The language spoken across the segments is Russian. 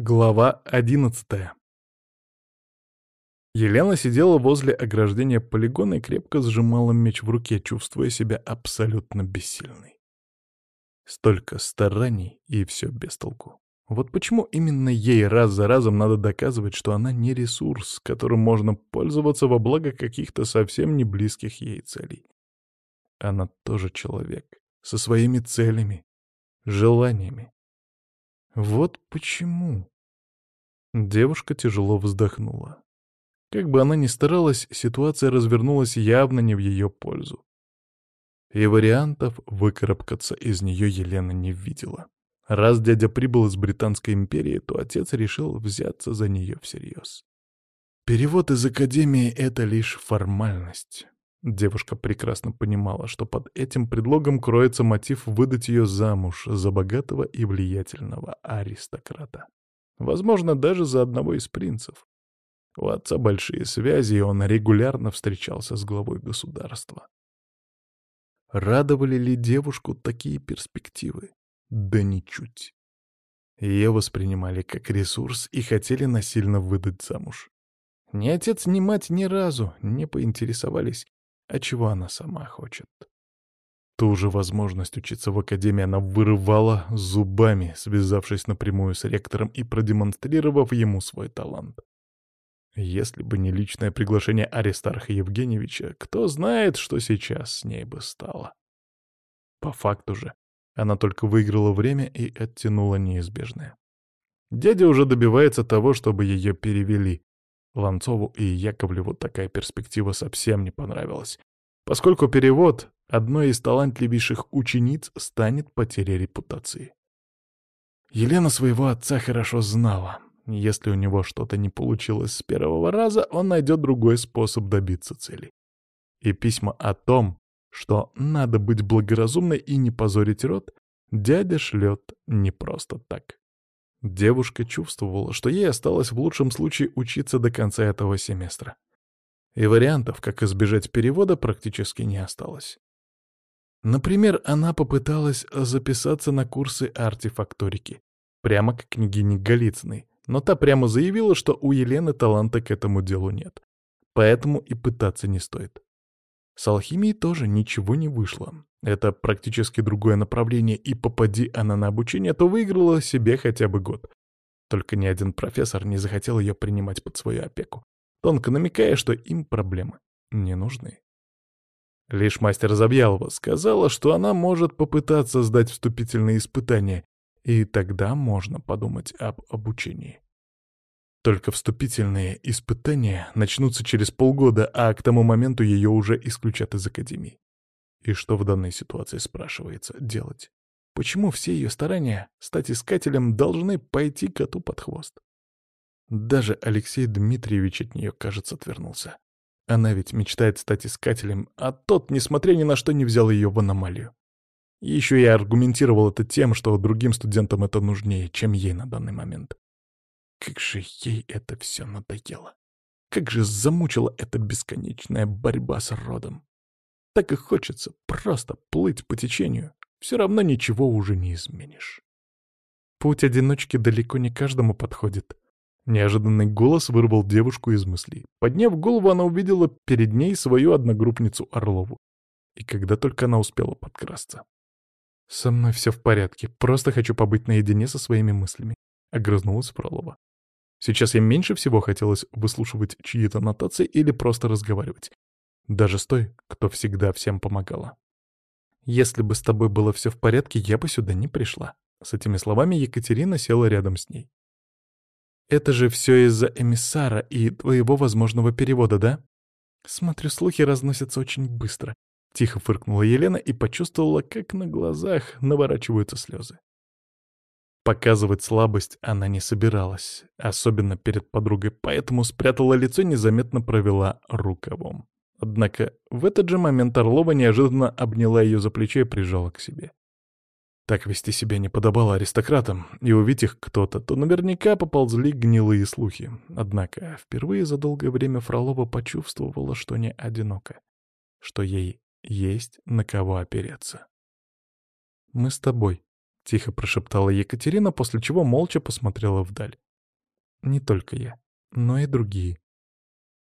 Глава одиннадцатая Елена сидела возле ограждения полигона и крепко сжимала меч в руке, чувствуя себя абсолютно бессильной. Столько стараний, и все без толку. Вот почему именно ей раз за разом надо доказывать, что она не ресурс, которым можно пользоваться во благо каких-то совсем не близких ей целей. Она тоже человек, со своими целями, желаниями, вот почему. Девушка тяжело вздохнула. Как бы она ни старалась, ситуация развернулась явно не в ее пользу. И вариантов выкарабкаться из нее Елена не видела. Раз дядя прибыл из Британской империи, то отец решил взяться за нее всерьез. Перевод из Академии — это лишь формальность. Девушка прекрасно понимала, что под этим предлогом кроется мотив выдать ее замуж за богатого и влиятельного аристократа. Возможно, даже за одного из принцев. У отца большие связи, и он регулярно встречался с главой государства. Радовали ли девушку такие перспективы? Да ничуть. Ее воспринимали как ресурс и хотели насильно выдать замуж. Ни отец, ни мать ни разу не поинтересовались, а чего она сама хочет. Ту же возможность учиться в академии она вырывала зубами, связавшись напрямую с ректором и продемонстрировав ему свой талант. Если бы не личное приглашение Аристарха Евгеньевича, кто знает, что сейчас с ней бы стало. По факту же, она только выиграла время и оттянула неизбежное. Дядя уже добивается того, чтобы ее перевели, Ланцову и Яковлеву такая перспектива совсем не понравилась, поскольку перевод одной из талантливейших учениц станет потерей репутации. Елена своего отца хорошо знала. Если у него что-то не получилось с первого раза, он найдет другой способ добиться цели. И письма о том, что надо быть благоразумной и не позорить род, дядя шлет не просто так. Девушка чувствовала, что ей осталось в лучшем случае учиться до конца этого семестра. И вариантов, как избежать перевода, практически не осталось. Например, она попыталась записаться на курсы артефакторики, прямо к княгине Голицыной, но та прямо заявила, что у Елены таланта к этому делу нет, поэтому и пытаться не стоит. С алхимией тоже ничего не вышло. Это практически другое направление, и попади она на обучение, то выиграла себе хотя бы год. Только ни один профессор не захотел ее принимать под свою опеку, тонко намекая, что им проблемы не нужны. Лишь мастер Забьялова сказала, что она может попытаться сдать вступительные испытания, и тогда можно подумать об обучении. Только вступительные испытания начнутся через полгода, а к тому моменту ее уже исключат из академии. И что в данной ситуации, спрашивается, делать? Почему все ее старания стать искателем должны пойти коту под хвост? Даже Алексей Дмитриевич от нее, кажется, отвернулся. Она ведь мечтает стать искателем, а тот, несмотря ни на что, не взял ее в аномалию. еще я аргументировал это тем, что другим студентам это нужнее, чем ей на данный момент. Как же ей это все надоело. Как же замучила эта бесконечная борьба с родом. Так и хочется просто плыть по течению. Все равно ничего уже не изменишь. Путь одиночки далеко не каждому подходит. Неожиданный голос вырвал девушку из мыслей. Подняв голову, она увидела перед ней свою одногруппницу Орлову. И когда только она успела подкрасться. «Со мной все в порядке, просто хочу побыть наедине со своими мыслями», — огрызнулась Фролова. Сейчас я меньше всего хотелось выслушивать чьи-то нотации или просто разговаривать. Даже с той, кто всегда всем помогала. «Если бы с тобой было все в порядке, я бы сюда не пришла». С этими словами Екатерина села рядом с ней. «Это же все из-за эмиссара и твоего возможного перевода, да?» «Смотрю, слухи разносятся очень быстро», — тихо фыркнула Елена и почувствовала, как на глазах наворачиваются слезы. Показывать слабость она не собиралась, особенно перед подругой, поэтому спрятала лицо и незаметно провела рукавом. Однако в этот же момент Орлова неожиданно обняла ее за плечо и прижала к себе. Так вести себя не подобало аристократам, и увидеть их кто-то, то наверняка поползли гнилые слухи. Однако впервые за долгое время Фролова почувствовала, что не одинока, что ей есть на кого опереться. «Мы с тобой», — тихо прошептала Екатерина, после чего молча посмотрела вдаль. Не только я, но и другие.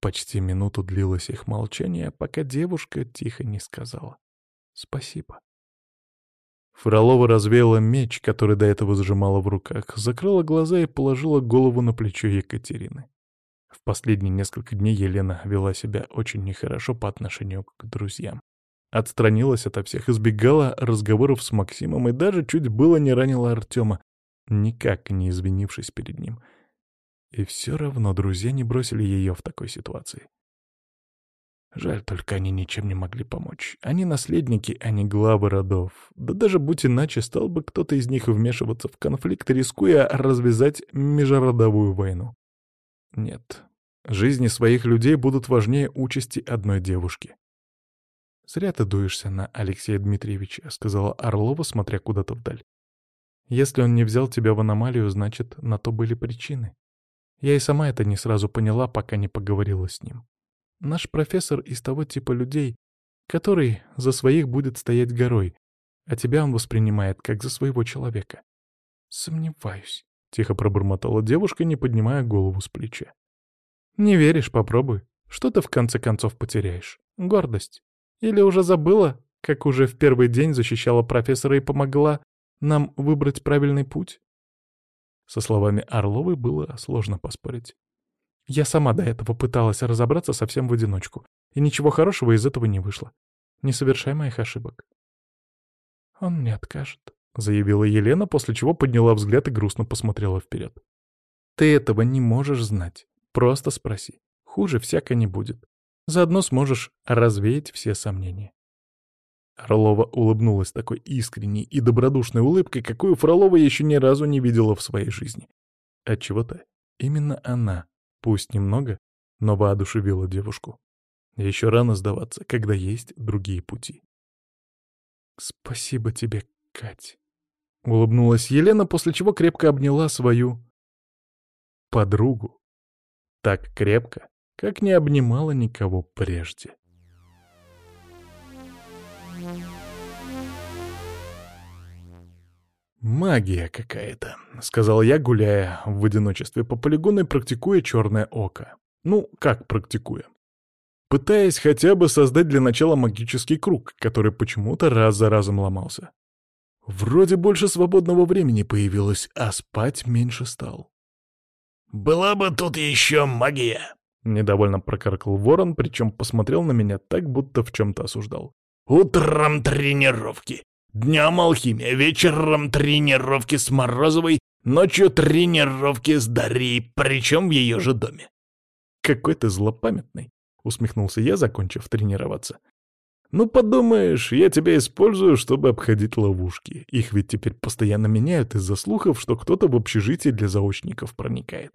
Почти минуту длилось их молчание, пока девушка тихо не сказала «Спасибо». Фролова развеяла меч, который до этого сжимала в руках, закрыла глаза и положила голову на плечо Екатерины. В последние несколько дней Елена вела себя очень нехорошо по отношению к друзьям. Отстранилась ото всех, избегала разговоров с Максимом и даже чуть было не ранила Артема, никак не извинившись перед ним. И все равно друзья не бросили ее в такой ситуации. Жаль, только они ничем не могли помочь. Они наследники, а не главы родов. Да даже будь иначе, стал бы кто-то из них вмешиваться в конфликт, рискуя развязать межродовую войну. Нет, жизни своих людей будут важнее участи одной девушки. «Зря ты дуешься на Алексея Дмитриевича», — сказала Орлова, смотря куда-то вдаль. «Если он не взял тебя в аномалию, значит, на то были причины. Я и сама это не сразу поняла, пока не поговорила с ним. Наш профессор из того типа людей, который за своих будет стоять горой, а тебя он воспринимает как за своего человека. Сомневаюсь, — тихо пробормотала девушка, не поднимая голову с плеча. Не веришь, попробуй. Что ты в конце концов потеряешь? Гордость. Или уже забыла, как уже в первый день защищала профессора и помогла нам выбрать правильный путь? Со словами Орловой было сложно поспорить. Я сама до этого пыталась разобраться совсем в одиночку, и ничего хорошего из этого не вышло. Не совершай моих ошибок. «Он не откажет», — заявила Елена, после чего подняла взгляд и грустно посмотрела вперед. «Ты этого не можешь знать. Просто спроси. Хуже всяко не будет. Заодно сможешь развеять все сомнения». Орлова улыбнулась такой искренней и добродушной улыбкой, какую Фролова еще ни разу не видела в своей жизни. Отчего-то именно она Пусть немного, но воодушевила девушку. Еще рано сдаваться, когда есть другие пути. «Спасибо тебе, Кать», — улыбнулась Елена, после чего крепко обняла свою подругу. Так крепко, как не обнимала никого прежде. «Магия какая-то», — сказал я, гуляя в одиночестве по полигону и практикуя черное око. Ну, как практикуя? Пытаясь хотя бы создать для начала магический круг, который почему-то раз за разом ломался. Вроде больше свободного времени появилось, а спать меньше стал. «Была бы тут еще магия!» — недовольно прокаркал ворон, причем посмотрел на меня так, будто в чем-то осуждал. «Утром тренировки, Днем алхимия, вечером тренировки с Морозовой, ночью тренировки с Дарьей, причем в ее же доме. «Какой ты злопамятный!» — усмехнулся я, закончив тренироваться. «Ну, подумаешь, я тебя использую, чтобы обходить ловушки. Их ведь теперь постоянно меняют из-за слухов, что кто-то в общежитие для заочников проникает».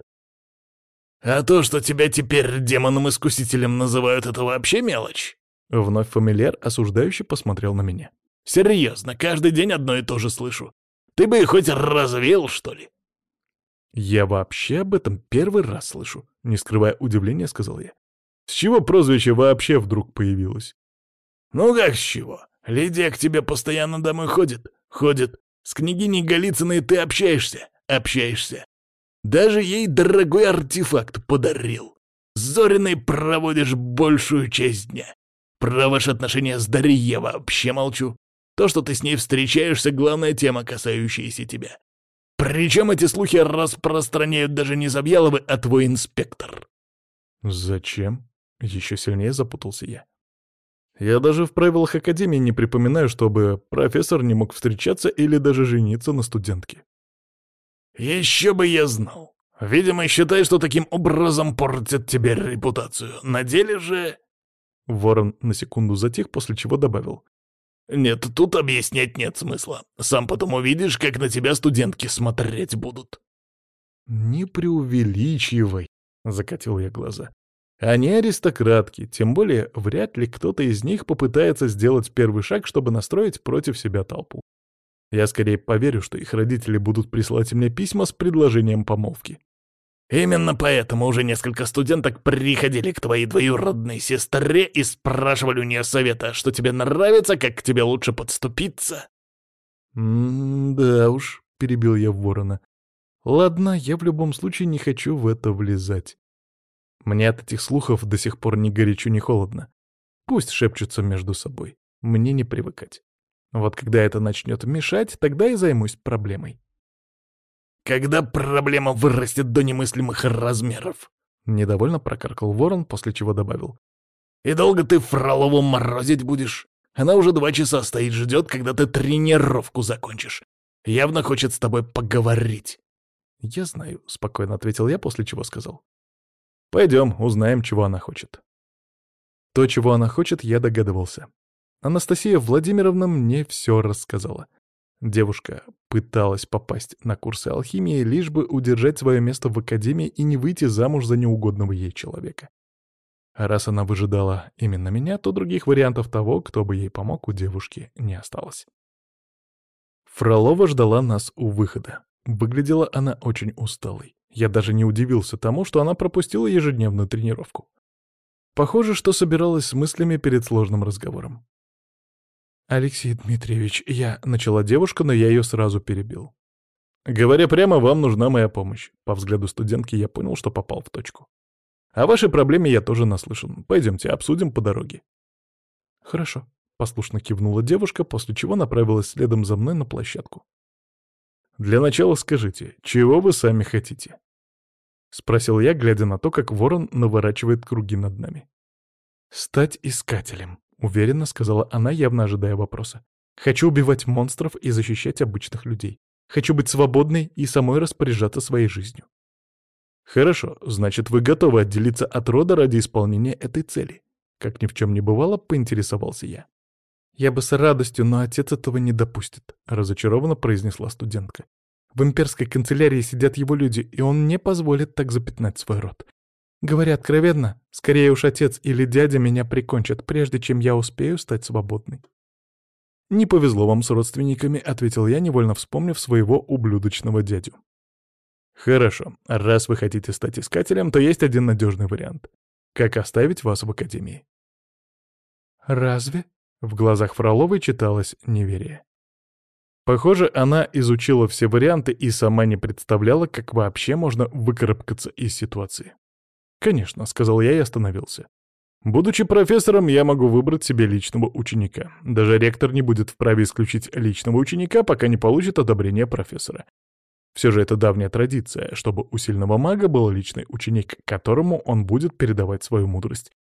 «А то, что тебя теперь демоном-искусителем называют, это вообще мелочь?» Вновь фамильяр осуждающе посмотрел на меня. Серьезно, каждый день одно и то же слышу. Ты бы хоть развел, что ли?» «Я вообще об этом первый раз слышу», — не скрывая удивления, сказал я. «С чего прозвище вообще вдруг появилось?» «Ну как с чего? Лидия к тебе постоянно домой ходит. Ходит. С княгиней Голицыной ты общаешься. Общаешься. Даже ей дорогой артефакт подарил. С Зориной проводишь большую часть дня. Про ваши отношения с Дарьей я вообще молчу. То, что ты с ней встречаешься, главная тема, касающаяся тебя. Причем эти слухи распространяют даже не Забьяловы, а твой инспектор. Зачем? Еще сильнее запутался я. Я даже в правилах Академии не припоминаю, чтобы профессор не мог встречаться или даже жениться на студентке. Еще бы я знал. Видимо, считай, что таким образом портят тебе репутацию. На деле же... Ворон на секунду затих, после чего добавил. «Нет, тут объяснять нет смысла. Сам потом увидишь, как на тебя студентки смотреть будут». «Не преувеличивай», — закатил я глаза. «Они аристократки, тем более вряд ли кто-то из них попытается сделать первый шаг, чтобы настроить против себя толпу. Я скорее поверю, что их родители будут присылать мне письма с предложением помолвки. Именно поэтому уже несколько студенток приходили к твоей двоюродной сестре и спрашивали у нее совета, что тебе нравится, как к тебе лучше подступиться. «М-да уж», — перебил я ворона. Ладно, я в любом случае не хочу в это влезать. Мне от этих слухов до сих пор ни горячо, ни холодно. Пусть шепчутся между собой. Мне не привыкать. Вот когда это начнет мешать, тогда и займусь проблемой. «Когда проблема вырастет до немыслимых размеров», — недовольно прокаркал ворон, после чего добавил. «И долго ты Фролову морозить будешь? Она уже два часа стоит, ждет, когда ты тренировку закончишь. Явно хочет с тобой поговорить». «Я знаю», — спокойно ответил я, после чего сказал. «Пойдем, узнаем, чего она хочет». То, чего она хочет, я догадывался. Анастасия Владимировна мне все рассказала. Девушка пыталась попасть на курсы алхимии, лишь бы удержать свое место в академии и не выйти замуж за неугодного ей человека. А раз она выжидала именно меня, то других вариантов того, кто бы ей помог, у девушки не осталось. Фролова ждала нас у выхода. Выглядела она очень усталой. Я даже не удивился тому, что она пропустила ежедневную тренировку. Похоже, что собиралась с мыслями перед сложным разговором. «Алексей Дмитриевич, я...» — начала девушка, но я ее сразу перебил. «Говоря прямо, вам нужна моя помощь». По взгляду студентки я понял, что попал в точку. «О вашей проблеме я тоже наслышан. Пойдемте, обсудим по дороге». «Хорошо», — послушно кивнула девушка, после чего направилась следом за мной на площадку. «Для начала скажите, чего вы сами хотите?» — спросил я, глядя на то, как ворон наворачивает круги над нами. «Стать искателем», — уверенно сказала она, явно ожидая вопроса. «Хочу убивать монстров и защищать обычных людей. Хочу быть свободной и самой распоряжаться своей жизнью». «Хорошо, значит, вы готовы отделиться от рода ради исполнения этой цели?» Как ни в чем не бывало, поинтересовался я. «Я бы с радостью, но отец этого не допустит», — разочарованно произнесла студентка. «В имперской канцелярии сидят его люди, и он не позволит так запятнать свой род. Говоря откровенно, скорее уж отец или дядя меня прикончат, прежде чем я успею стать свободной». «Не повезло вам с родственниками», — ответил я, невольно вспомнив своего ублюдочного дядю. «Хорошо, раз вы хотите стать искателем, то есть один надежный вариант. Как оставить вас в академии?» «Разве?» В глазах Фроловой читалось неверие. Похоже, она изучила все варианты и сама не представляла, как вообще можно выкарабкаться из ситуации. «Конечно», — сказал я и остановился. «Будучи профессором, я могу выбрать себе личного ученика. Даже ректор не будет вправе исключить личного ученика, пока не получит одобрение профессора. Все же это давняя традиция, чтобы у сильного мага был личный ученик, которому он будет передавать свою мудрость.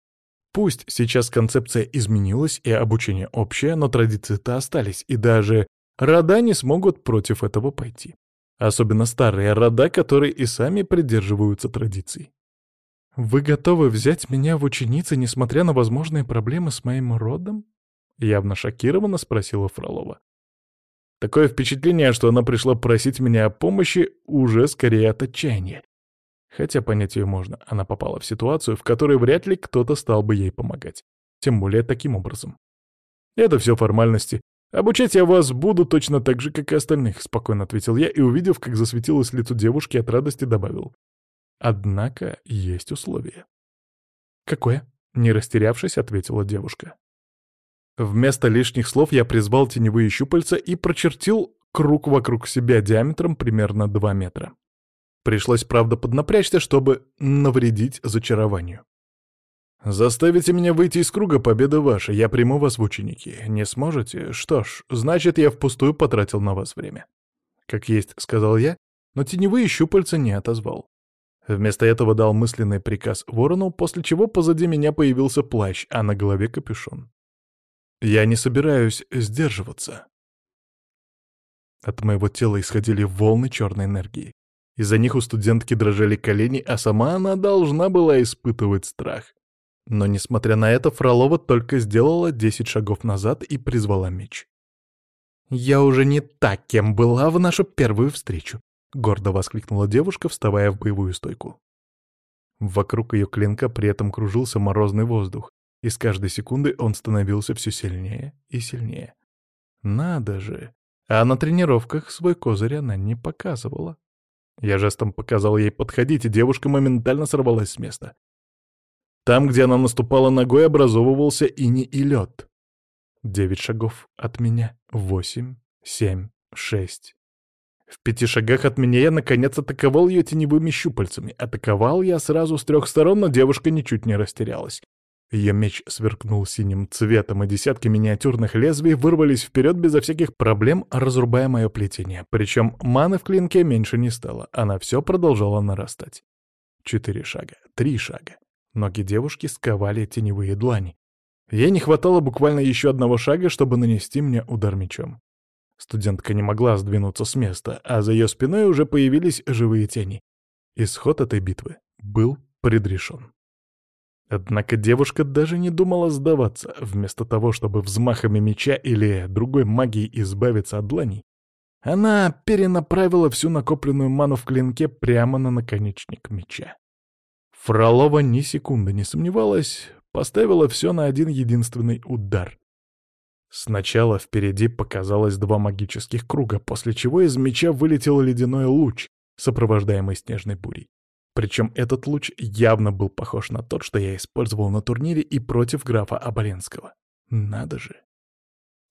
Пусть сейчас концепция изменилась и обучение общее, но традиции-то остались, и даже рода не смогут против этого пойти. Особенно старые рода, которые и сами придерживаются традиций. «Вы готовы взять меня в ученицы, несмотря на возможные проблемы с моим родом?» Явно шокированно спросила Фролова. Такое впечатление, что она пришла просить меня о помощи уже скорее от отчаяния. Хотя понять ее можно, она попала в ситуацию, в которой вряд ли кто-то стал бы ей помогать. Тем более таким образом. Это все формальности. Обучать я вас буду точно так же, как и остальных, спокойно ответил я и, увидев, как засветилось лицо девушки, от радости добавил. Однако есть условие. Какое? Не растерявшись, ответила девушка. Вместо лишних слов я призвал теневые щупальца и прочертил круг вокруг себя диаметром примерно 2 метра. Пришлось, правда, поднапрячься, чтобы навредить зачарованию. «Заставите меня выйти из круга, победа ваша, я приму вас в ученики. Не сможете? Что ж, значит, я впустую потратил на вас время». Как есть, сказал я, но теневые щупальца не отозвал. Вместо этого дал мысленный приказ ворону, после чего позади меня появился плащ, а на голове капюшон. Я не собираюсь сдерживаться. От моего тела исходили волны черной энергии. Из-за них у студентки дрожали колени, а сама она должна была испытывать страх. Но, несмотря на это, Фролова только сделала 10 шагов назад и призвала меч. «Я уже не так, кем была в нашу первую встречу», — гордо воскликнула девушка, вставая в боевую стойку. Вокруг ее клинка при этом кружился морозный воздух, и с каждой секунды он становился все сильнее и сильнее. Надо же! А на тренировках свой козырь она не показывала. Я жестом показал ей подходить, и девушка моментально сорвалась с места. Там, где она наступала ногой, образовывался ини и лед. Девять шагов от меня. Восемь, семь, шесть. В пяти шагах от меня я, наконец, атаковал ее теневыми щупальцами. Атаковал я сразу с трех сторон, но девушка ничуть не растерялась. Ее меч сверкнул синим цветом, и десятки миниатюрных лезвий вырвались вперед безо всяких проблем, разрубая мое плетение. Причем маны в клинке меньше не стало, она все продолжала нарастать. Четыре шага, три шага. Ноги девушки сковали теневые длани. Ей не хватало буквально еще одного шага, чтобы нанести мне удар мечом. Студентка не могла сдвинуться с места, а за ее спиной уже появились живые тени. Исход этой битвы был предрешен. Однако девушка даже не думала сдаваться. Вместо того, чтобы взмахами меча или другой магией избавиться от дланей, она перенаправила всю накопленную ману в клинке прямо на наконечник меча. Фролова ни секунды не сомневалась, поставила все на один единственный удар. Сначала впереди показалось два магических круга, после чего из меча вылетел ледяной луч, сопровождаемый снежной бурей. Причем этот луч явно был похож на тот, что я использовал на турнире и против графа Оболенского. Надо же.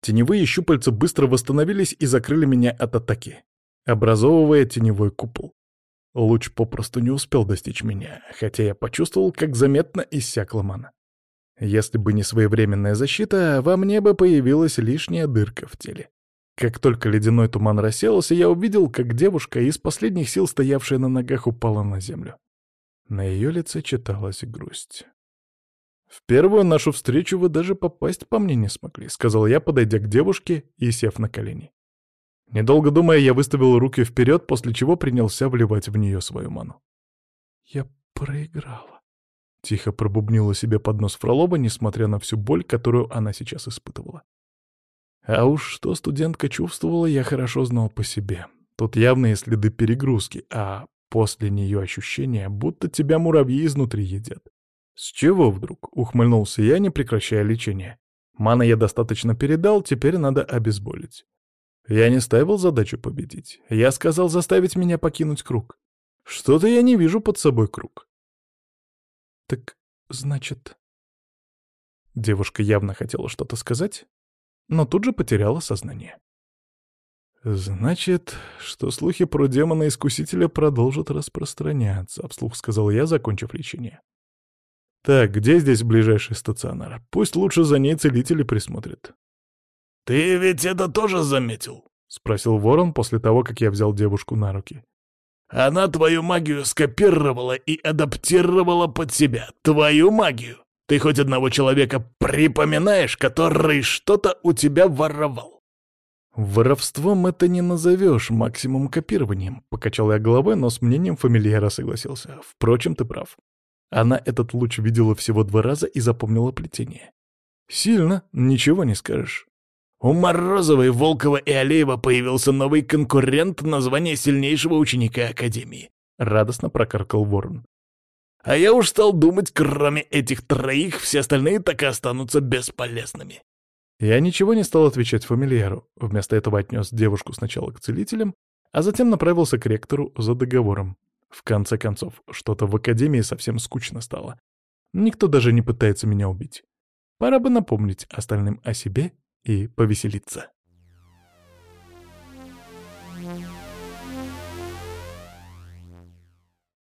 Теневые щупальца быстро восстановились и закрыли меня от атаки, образовывая теневой купол. Луч попросту не успел достичь меня, хотя я почувствовал, как заметно иссякла мана. Если бы не своевременная защита, во мне бы появилась лишняя дырка в теле. Как только ледяной туман рассеялся, я увидел, как девушка, из последних сил стоявшая на ногах, упала на землю. На ее лице читалась грусть. «В первую нашу встречу вы даже попасть по мне не смогли», — сказал я, подойдя к девушке и сев на колени. Недолго думая, я выставил руки вперед, после чего принялся вливать в нее свою ману. «Я проиграла», — тихо пробубнила себе под нос Фролова, несмотря на всю боль, которую она сейчас испытывала. А уж что студентка чувствовала, я хорошо знал по себе. Тут явные следы перегрузки, а после нее ощущение, будто тебя муравьи изнутри едят. «С чего вдруг?» — ухмыльнулся я, не прекращая лечение. «Мана я достаточно передал, теперь надо обезболить». Я не ставил задачу победить. Я сказал заставить меня покинуть круг. Что-то я не вижу под собой круг. «Так, значит...» Девушка явно хотела что-то сказать, но тут же потеряла сознание. «Значит, что слухи про демона-искусителя продолжат распространяться», — вслух сказал я, закончив лечение. «Так, где здесь ближайший стационар? Пусть лучше за ней целители присмотрят». «Ты ведь это тоже заметил?» — спросил ворон после того, как я взял девушку на руки. «Она твою магию скопировала и адаптировала под себя. Твою магию!» Ты хоть одного человека припоминаешь, который что-то у тебя воровал?» «Воровством это не назовешь, максимум копированием», — покачал я головой, но с мнением фамильяра согласился. «Впрочем, ты прав. Она этот луч видела всего два раза и запомнила плетение. Сильно, ничего не скажешь». У Морозовой, Волкова и Алеева появился новый конкурент на звание сильнейшего ученика Академии. Радостно прокаркал Ворон. А я уж стал думать, кроме этих троих, все остальные так и останутся бесполезными. Я ничего не стал отвечать фамильяру. Вместо этого отнес девушку сначала к целителям, а затем направился к ректору за договором. В конце концов, что-то в академии совсем скучно стало. Никто даже не пытается меня убить. Пора бы напомнить остальным о себе и повеселиться.